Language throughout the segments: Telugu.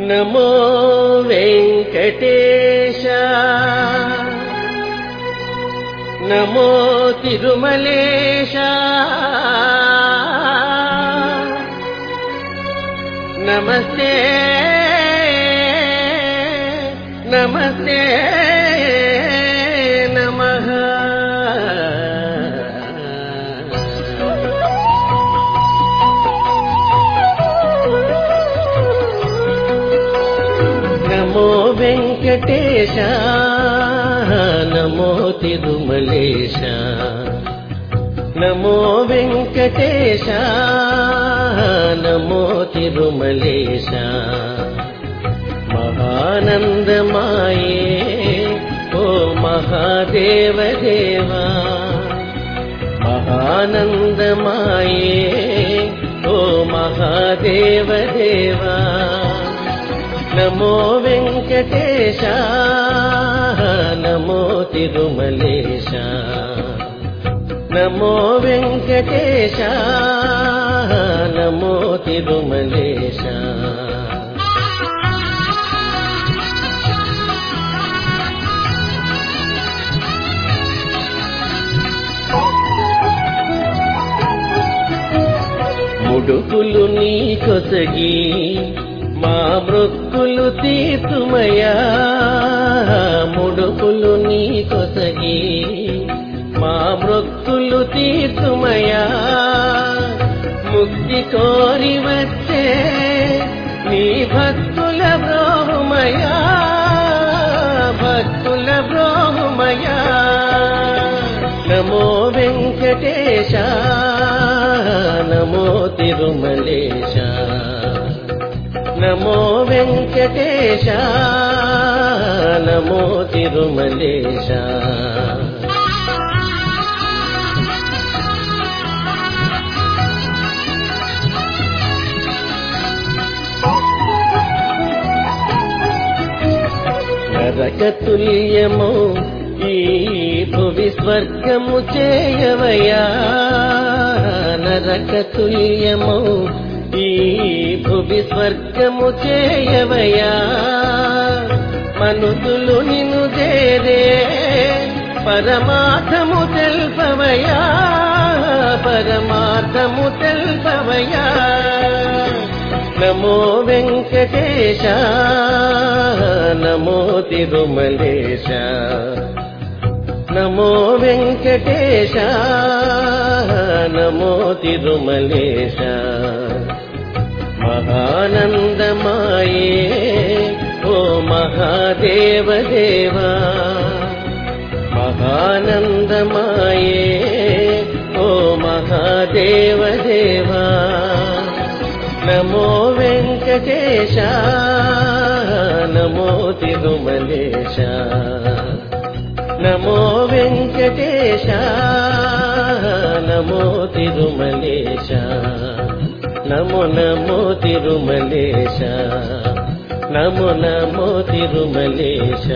నమో వెంకటేశ. నమో తిరుమలేశ. నమస్తే. నమస్తే. వెంకటేశ నమో తిరుమలేశ. నమో వెంకటేశ నమో తిరుమలేశ. మహానందమాయే ఓ మహాదేవదేవా. మహానందమాయే ఓ మహాదేవదేవా. నమో వెంకటేశ నమో తిరుమలేశ. నమో వెంకటేశ నమో తిరుమలేశ. ముడుకులు నీ కొసగి మా మృక్కులు తీర్చుమయా ముడుపులు నీ కొసగి. మా మృక్కులు తీర్చుమయా ముక్తి కోరి వచ్చే నీ భక్తుల బ్రోహుమయా భక్తుల బ్రోహుమయా నమో వెంకటేశ. నమో తిరుమలేశ. నమో వెంకటేశ నమో తిరుమలేశ. నరకతుల్యము ఈ భువి స్వర్గము చేయవయా? నరకతుల్యము భువి స్వర్గము చేయవయా మనుతులు నిన్ను దేరే పరమార్థము తెల్పవయా? పరమార్థము తెల్పవయా? నమో వెంకటేశ నమో తిరుమలేశ. నమో వెంకటేశ నమో తిరుమలేశ. మహానందమాయే ఓ మహాదేవదేవా మహానందమాయే ఓ మహాదేవదేవా నమో వెంకటేశ నమో తిరుమలేశ నమో వెంకటేశ నమో తిరుమలేశ నమో నమో తిరుమలేశ. నమో నమో తిరుమలేశ.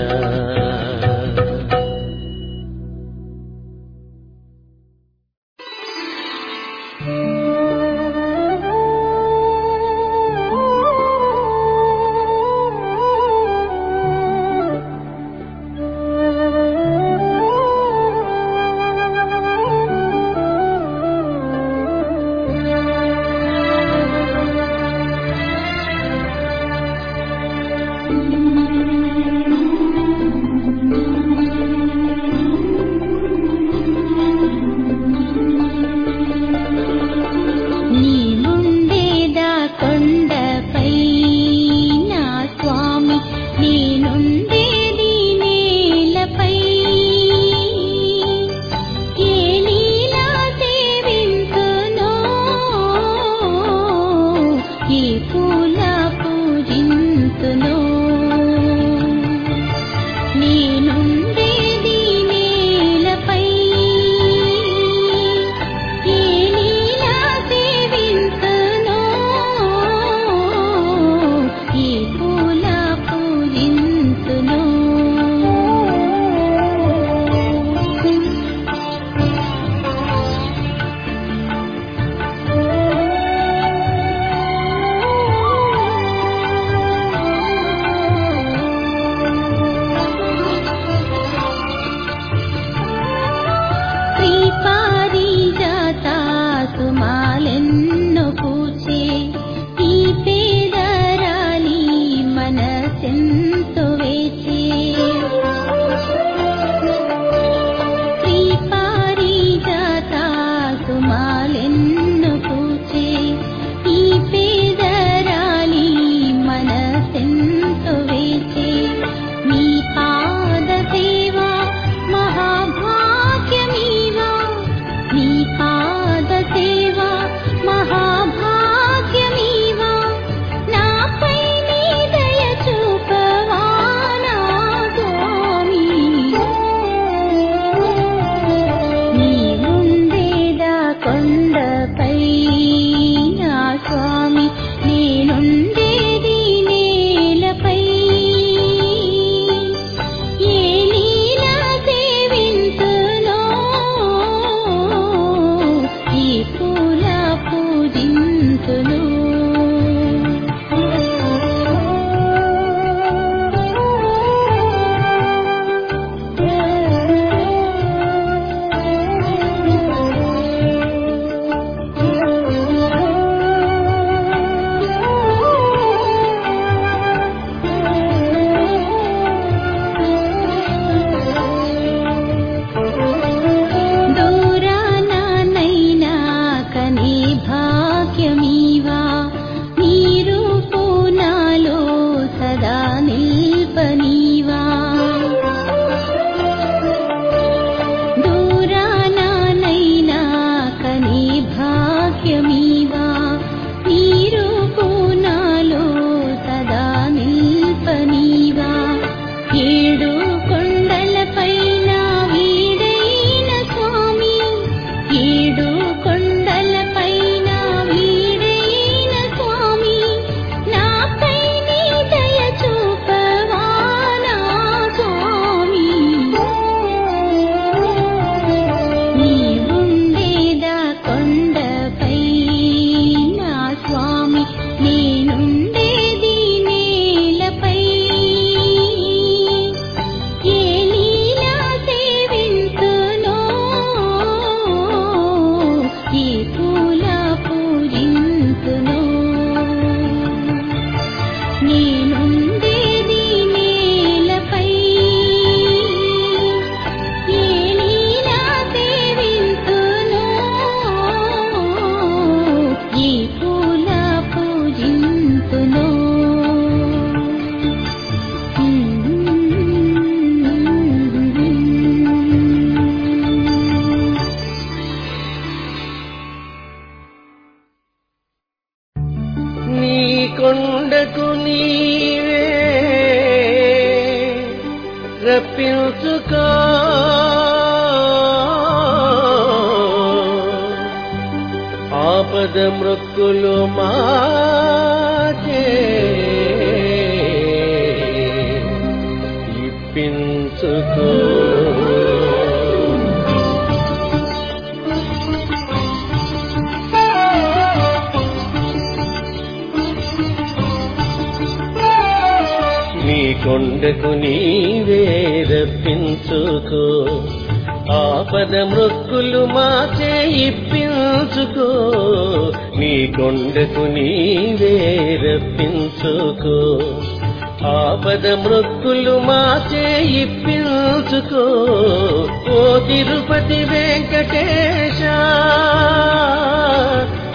ఓ తిరుపతి వెంకటేశ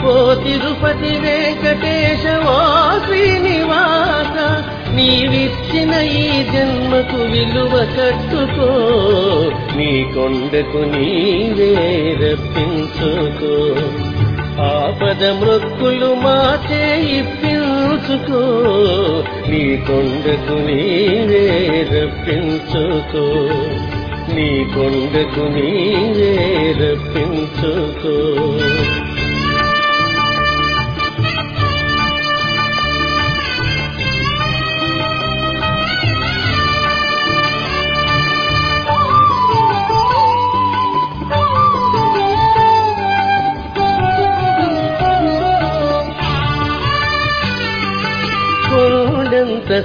ఓ తిరుపతి వెంకటేశ ఓ శ్రీనివాస నీవిచ్చిన ఈ జన్మకు విలువ కట్టుకో నీ కొండకు నీవే రప్పించుకో. ఆపద మృక్కులు మాచే ఇప్పించుకో నీ కొండకు నీవే రప్పించుకో. నీ కొండకు నీవే రప్పించుకో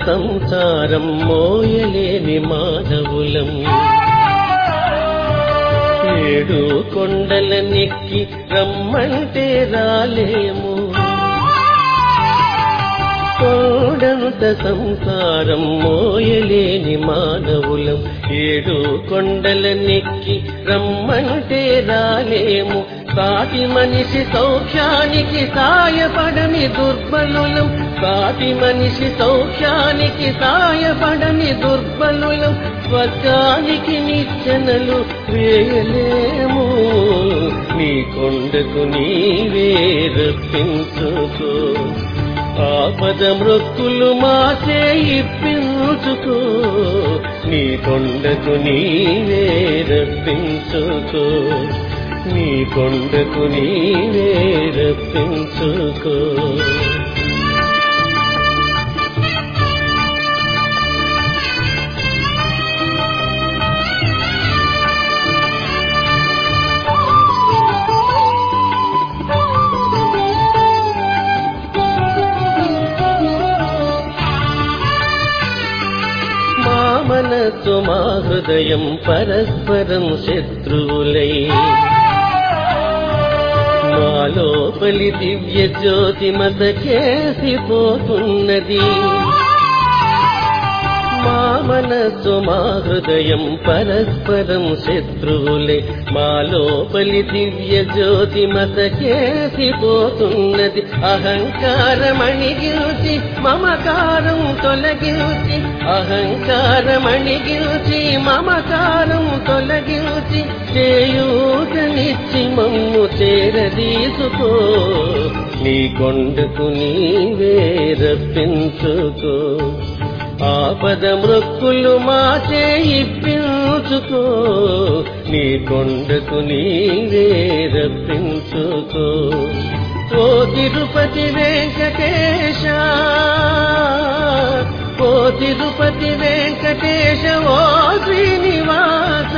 సంసారం మోయలేని మాధవులం. ఏడు కొండల నెక్కి రమ్మంటే రాలేము. కొండంత సంసారం మోయలేని మానవులం. ఏడు కొండల నెక్కి రమ్మంటే రాలేము. సాటి మనిషి సౌఖ్యానికి సాయపడని దుర్బలులం. సాటి మనిషి సౌఖ్యానికి సాయపడని దుర్బలులం. స్వర్గానికి నిచ్చనలు వేయలేము. నీ కొండకు నీవే రప్పించుకో. ఆపద మృక్కులు మాసే ఇప్పించుకో. నీ కొండకు నీవే రప్పించుకో. నీ కొండకు నీవే రప్పించుకో. మనస్సు మా హృదయం పరస్పరం శత్రువులై. మాలోపలి దివ్య జ్యోతి మతకేసిపోతున్నది మా మనస్సు మా హృదయం పరస్పరం శత్రువులే. మా లోపలి దివ్య జ్యోతి మత చేసిపోతున్నది అహంకారమణిగిల్చి మమకారం తొలగించి అహంకారమణిగిల్చి మమకారం తొలగించి చేయూతనిచ్చి మమ్ము చేరదీసుకో. నీ కొండకు నీవే రప్పించుకో. ఆపద మృక్కులు మాచే ఇప్పించుకో. నీ కొండకు నీవే రప్పించుకో. ఓ తిరుపతి వెంకటేశ ఓ తిరుపతి వెంకటేశ ఓ శ్రీనివాస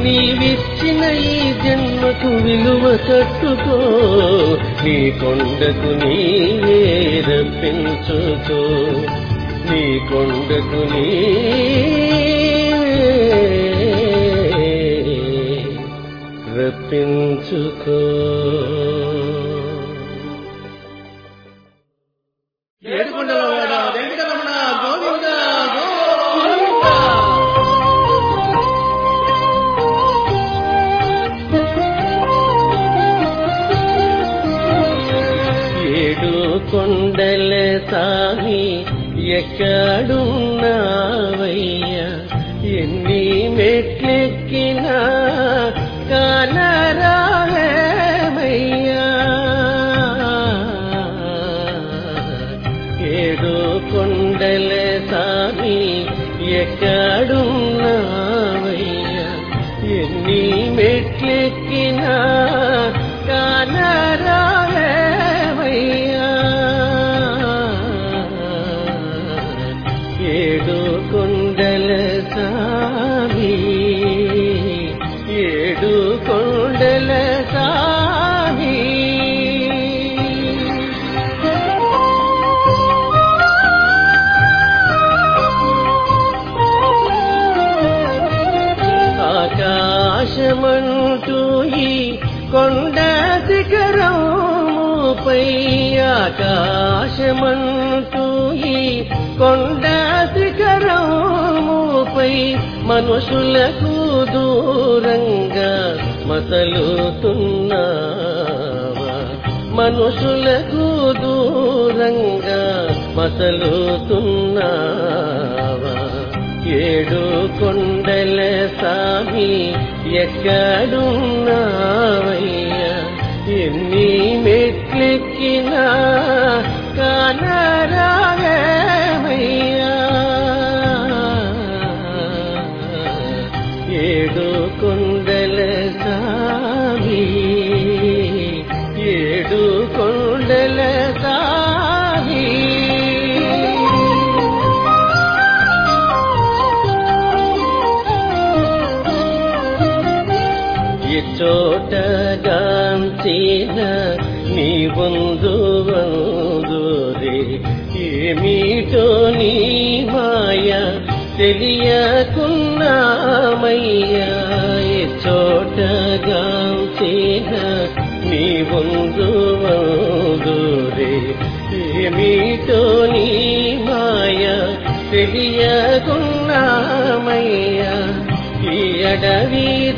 నీవిచ్చిన ఈ జన్మకు విలువ కట్టుకో నీ కొండకు నీవే రప్పించుకో. కొండకు నీవే రప్పించుకో. ఆకాశమంటూ ఈ కొండ శిఖరముపై మనుషులకు దూరంగా మసలుతున్నావా? మనుషులకు దూరంగా మసలుతున్నావా? ఏడు కొండల సామి ఎక్కడున్నావయ్యా? ఎన్ని మెట్లెక్కినా చోటగాంచిన నీ వందు వందురే ఏమిటో నీ మాయ తెలియకున్నామయ్యా. చోటగాంచిన నీ వందు వందురే ఏమిటో నీ మాయ తెలియకున్నామయ్యా. ఈ అడవి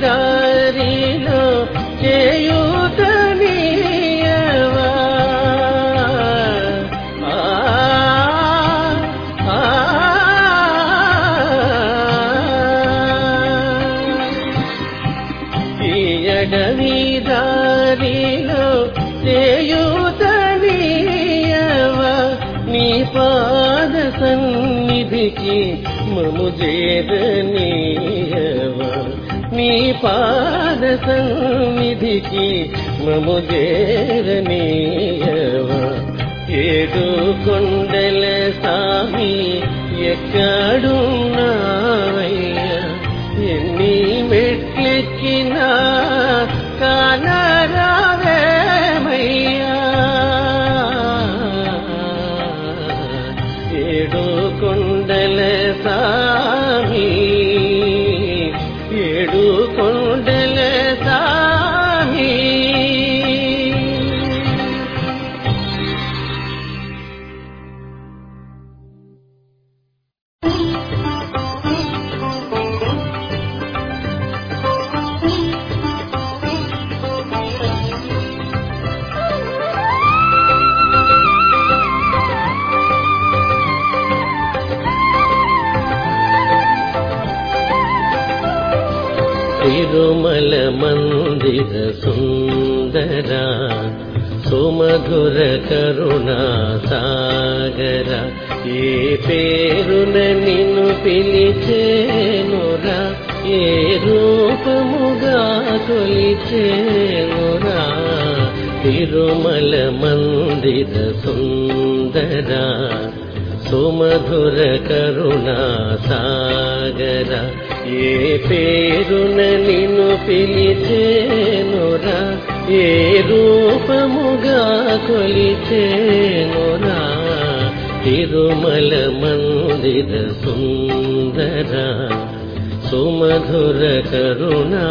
సన్నిధికి మము చేరనీయవా నీ పాద సన్నిధికి మము చేరనీయవా ఏడు కొండల సామి ఎక్కడున్నావయ్యా సాగరా సుమధుర కరుణా సాగరా. ఏ పేరున నిన్ను పిలిచేనురా ఏ రూపముగా కొలిచేనురా తిరుమల మందిర సుందరా సుమధుర కరుణా సాగరా. ఏ పేరున నిన్ను పిలిచేనురా ఏ రూపముగా కొలిచేనురా తిరుమల మందిర సుందర సుమధుర కరుణా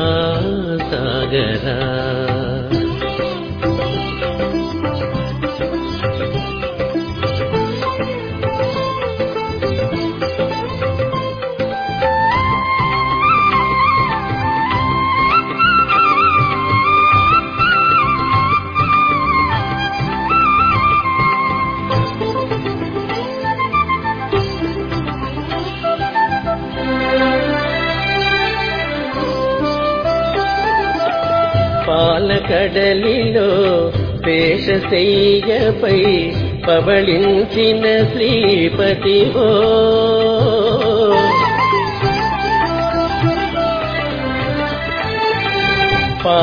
సాగరా. పాలకడలిలో శేషశయ్యపై పవళించిన శ్రీపతివో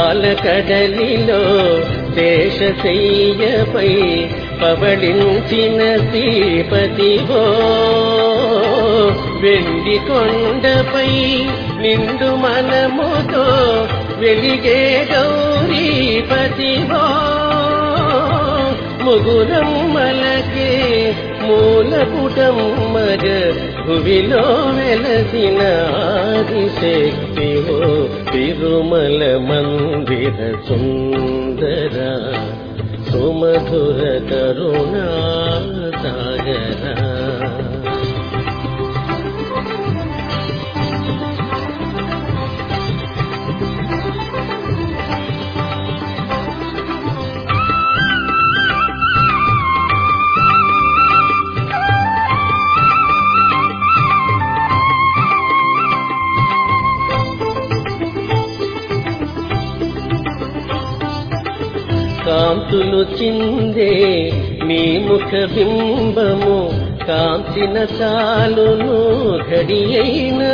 పాలకడలిలో శేషశయ్యపై పవళించిన శ్రీపతివో వెండి కొండపై నిండు మనముతో వెలిగే గౌరీపతివో ముగురమ్మలకే మూలపుటమ్మగ భువిలో వెలసిన ఆదిశక్తివో తిరుమల మందిర సుందర సుమధుర కరుణా సాగరా కాంతులు చిందే మీ ముఖ బింబము కాంతిన చాలును ఘడియైనా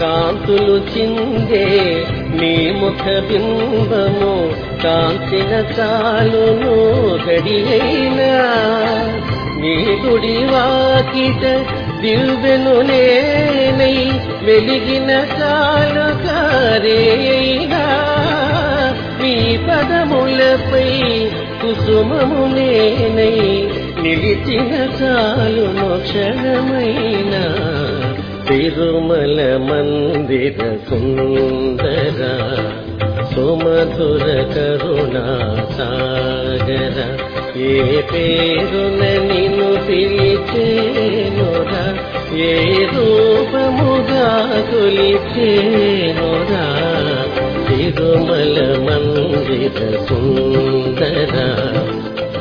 కాంతులు చిందే మీ ముఖ బింబము కాంతిన చాలును గడియైనా నీ గుడి వాకిట దివ్వెను నేనై వెలిగిన చాలు కారేనా పదములపై కుసుమము నేనై నిలిచిన చాలు మోక్షణమైన తిరుమల మందిర సుందర సుమధుర కరుణా సాగర ఏ పేరున నిన్ను పిలిచేనురా ఏ రూపముగా కొలిచేనురా తిరుమల మందిర సుందర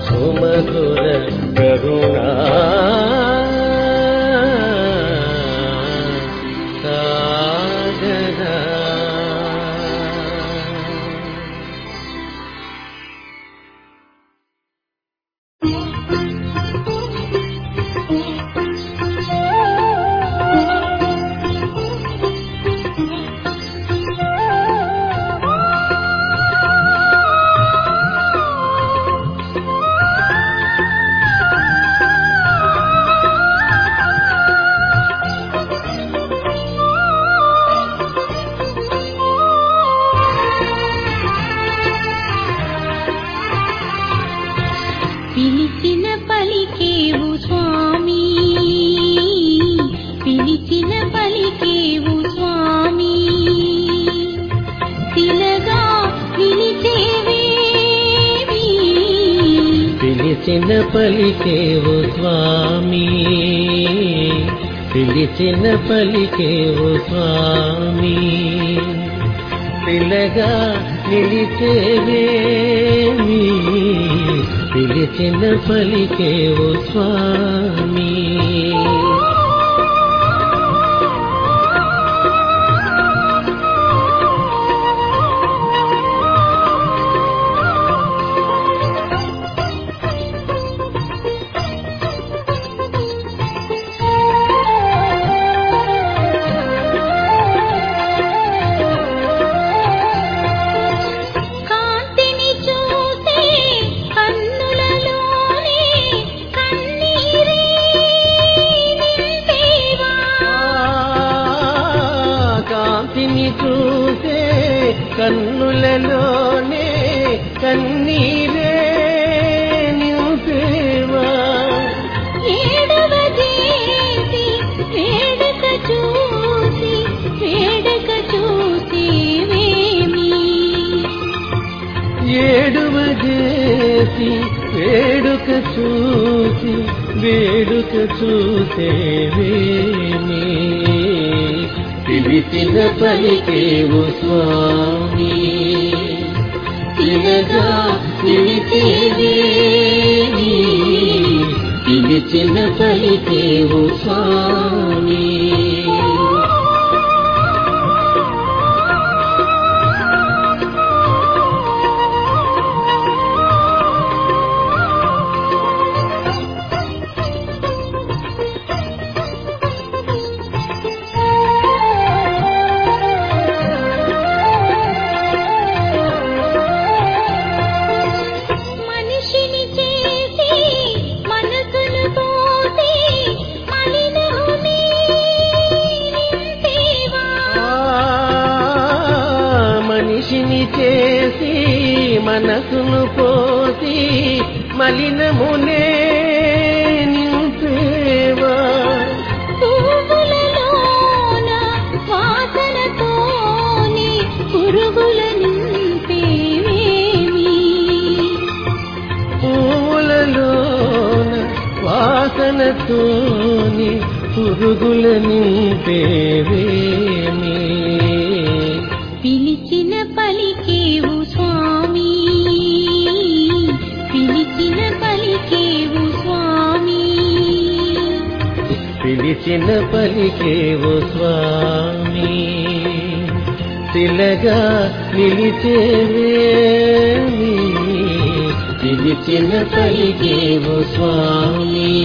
సుమధుర కరుణా పిలిచిన పలికేవు స్వామి. పిల్లగా నిలిచేవేమి? పిలిచిన పలికేవు స్వామి. చేసి వేడుక చూసి వేడుక చూసేవేమి పిలిచిన పలికేవు స్వామి. తినగా పిలిచేవేమి పిలిచిన పలికేవు స్వామి. నింపేవా పువ్వులలోన వాసనతోని పురుగుల నింపేవేమి? పిలిచిన పలికేవు స్వామి. శిలగా నిలిచేవేమి పిలిచిన పలికేవు స్వామి.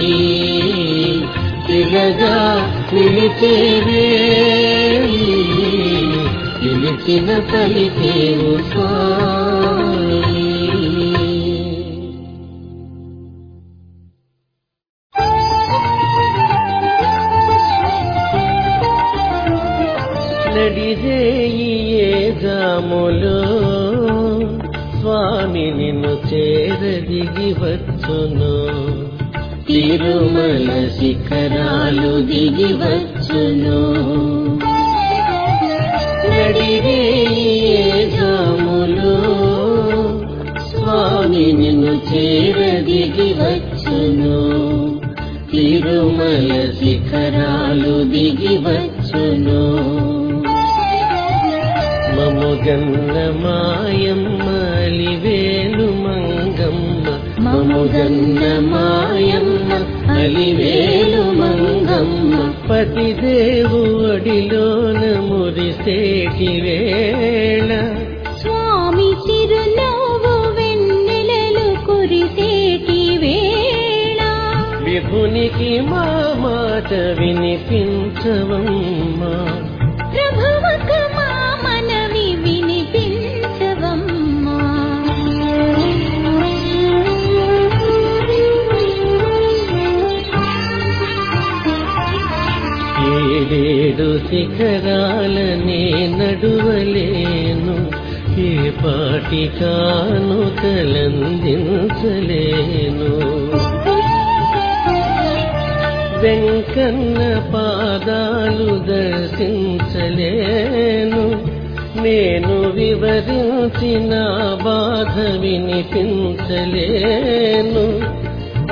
శిలగా నిలిచేవేమి పిలిచిన పలికేవు స్వామి. వచ్చును తిరుమల శిఖరాలు దిగి వచ్చును నడిదేయే స్వామి నిన్ను చేరదిగి వచ్చును తిరుమల శిఖరాలు దిగి వచ్చును మముగన్న మాయమ్మ అలివేలు మముగన్న మాయమ్మ అలివేలు మంగమ్మ. పతిదేవు అడిలోన మురిసేటి వేళ. స్వామి చిరునవ్వు వెన్నెలలు కురిసేటి వేళ. విభునికి మా మాట వినిపించవమ్మా. ఏడేడు శిఖరాలనే నడువలేను. ఏ పాటికాను కలందించలేను వెంకన్న పాదాలు దర్శించలేను. నేను వివరించిన బాధ వినిపించలేను.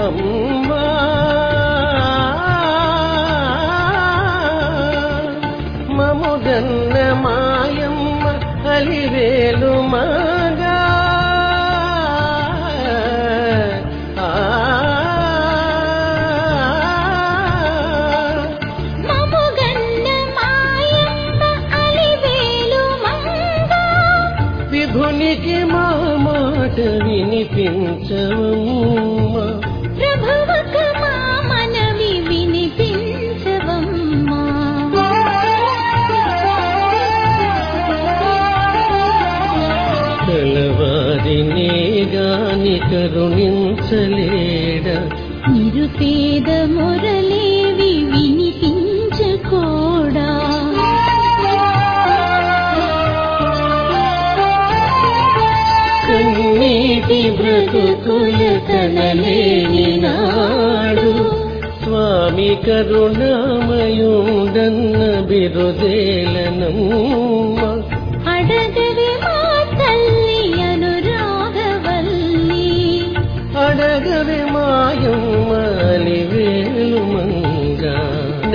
అమ్మ మముగన్న మాయమ్మ అలివేలు మా కరుణించలేడా. నిరుపేద మురళేవి వినిపించకూడా? కన్నీటి బ్రతుకుల కనలేని నాడు స్వామి కరుణామయుండన్న బిరుదేలనమ్మ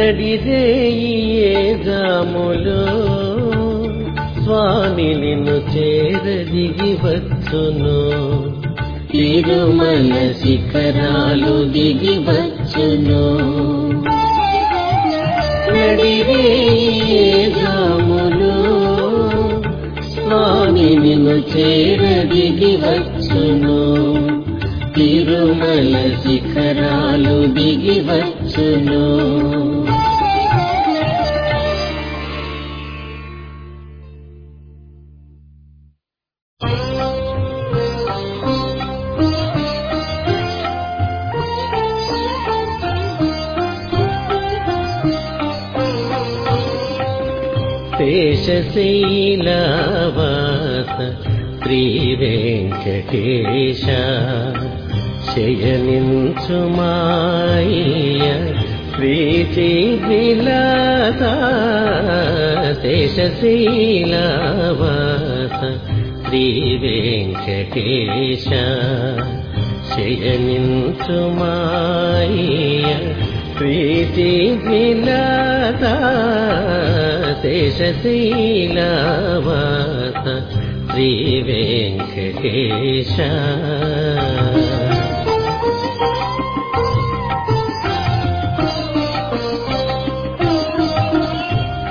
నడిదేయే జాములు స్వామి నిన్ను చేరదిగి వచ్చును తిరుమల శిఖరాలు దిగి వచ్చును నడిరేయే జాములు స్వామి నిన్ను చేరదిగి వచ్చును తిరుమల శిఖరాలు దిగి వచ్చును శేషశైలవాస శ్రీ వెంకటేశ శయనించుమాయ ప్రీతి విలాస శేషశీలవాస శ్రీ శేషశీలవాత శ్రీ వెంకటేశ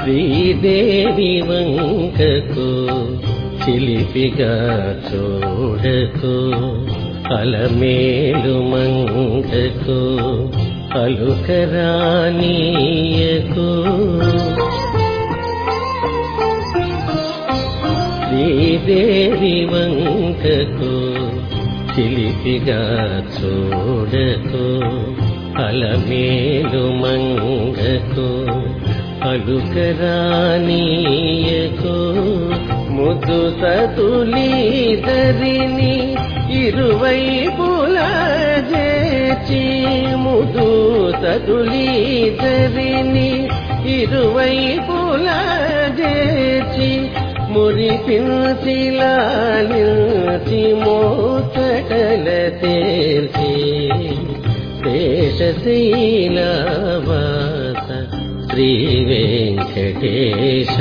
శ్రీదేవి వంకకు చిలిపిగా చూడకు అలమేలు మంగకు అలుకరానీయకు శ్రీదేవి వంకకు చిలిపిగా చూడకు అలమేలు మంగకు అలుకరానీయకు ముద్దు సతులీదరిని ఇరువైపుల చేచి ముదు సతులీదరిని ఇరువైపుల చేచి మురిపించిలాలించి మోతటల తేల్చి శేషశీలవాస శ్రీ వెంకటేశ.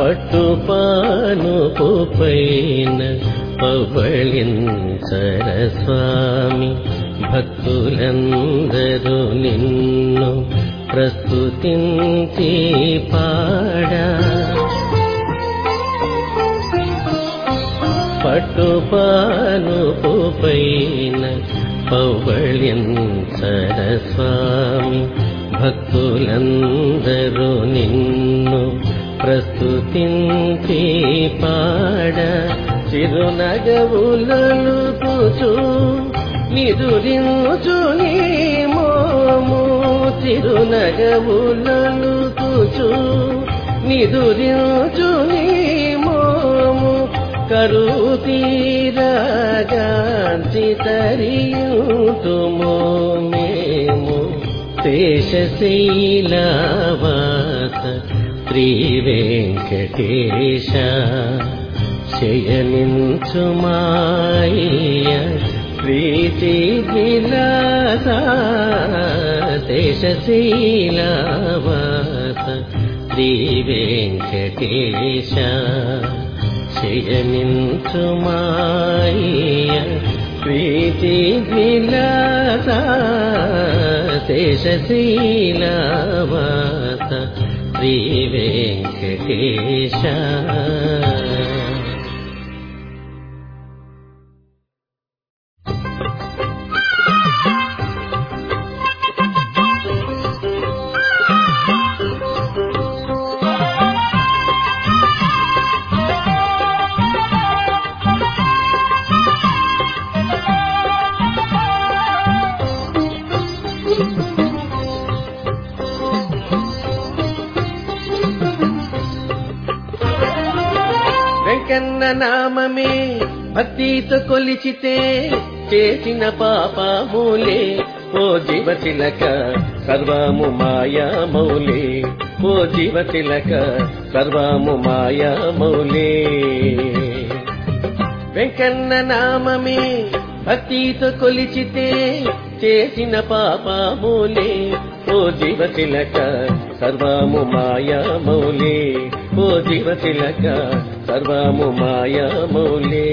పట్టుపానుపు పైన పవళించర స్వామి భక్తులందరూ నిన్ను ప్రస్తుతించి పాడా. పట్టుపానుపు పైన పౌవళ్యంసర స్వామి భక్తులందరూ నిన్ను ప్రస్తుతించి పాడ. చిరునగవులను మిదురించు నీ మోము తిరునగములను తుచు. నిదురించు నీ మోము కరుతీరగాంచి తరియుతుమో మేము శేషశీలవాత శ్రీ వెంకటేశ శయనించుమాయ ప్రీతి విలాస శేషశీలవాస శ్రీ వెంకటేశ శయనించుమాయ ప్రీతి విలాస శేషశీలవాస శ్రీ వెంకటేశ భక్తితో కొలిచితే చేసిన పాపములే. ఓ జీవ తిలక సర్వము మాయా మౌలే. ఓ జీవ తిలక సర్వము మాయా మౌలే. వెంకన్న నామమే భక్తితో కొలిచితే చేసిన పాపములే. ఓ జీవ తిలక సర్వము మాయా మౌలే. ఓ జీవ తిలక సర్వము మాయా మౌలే.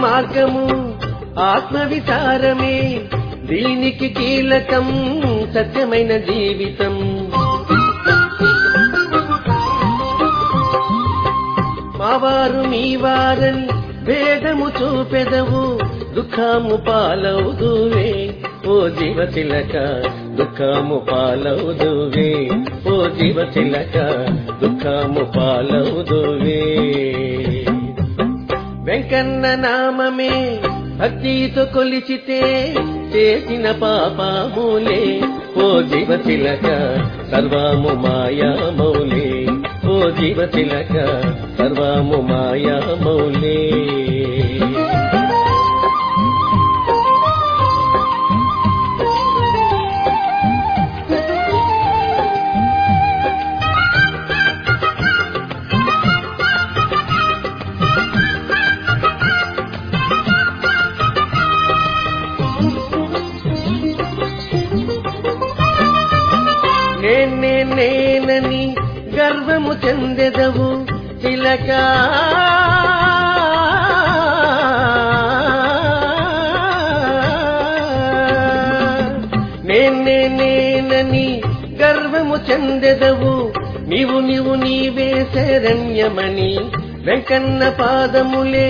మార్గము ఆత్మ విచారమే దీనికి కీలకం సత్యమైన జీవితం. మావారు మీ వారని భేదము చూపెదవు దుఃఖము పాలవుదువే. ఓ జీవ చిలక దుఃఖము పాలవుదువే. ఓ జీవ చిలక దుఃఖము పాలవుదువే. వెంకన్న నామమే భక్తితో కొలిచితే చేసిన పాపములే. ఓ జీవ తిలక సర్వము మాయా మౌలే ఓ జీవ తిలక సర్వము మాయా మౌలే చెందెదవు చిలక నేనే నేనని గర్వము చెందెదవు. నీవు నీవు నీవే శరణ్యమని వెంకన్న పాదములే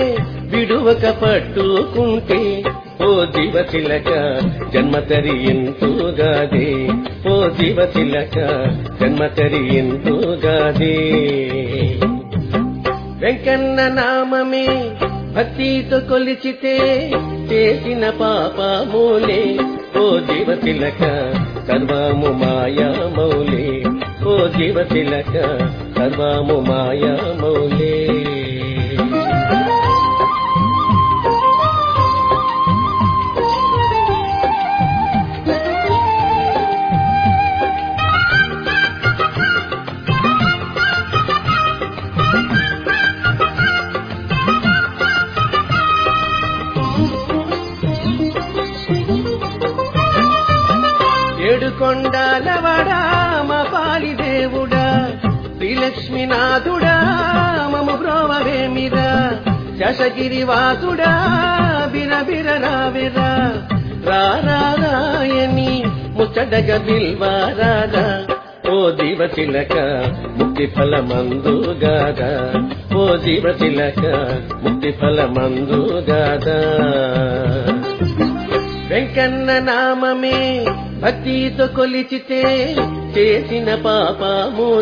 విడువక పట్టుకుంటే ఓ జీవ చిలక జన్మ తరియింతుగాదే ఓ జీవ తిలక జన్మ తరియింతుగాదే వెంకన్న నామమే భక్తితో కొలిచితే చేసిన పాపమూలే. ఓ జీవ తిలక సర్వము మాయా మౌలే. ఓ జీవ తిలక సర్వము మాయా మౌలే. భూమినాథుడా మము బ్రోవవేమిరా శశగిరివాసుడా బిరబిర రావిరా? రారాయని ముచ్చడగ బిల్వారాగా ఓ జీవ చిలక ముక్తి ఫలమందు గాదా. ఓ జీవ చిలక ముక్తి ఫలమందు గాదా. వెంకన్న నామమే భక్తితో కొలిచితే చేసిన పాపము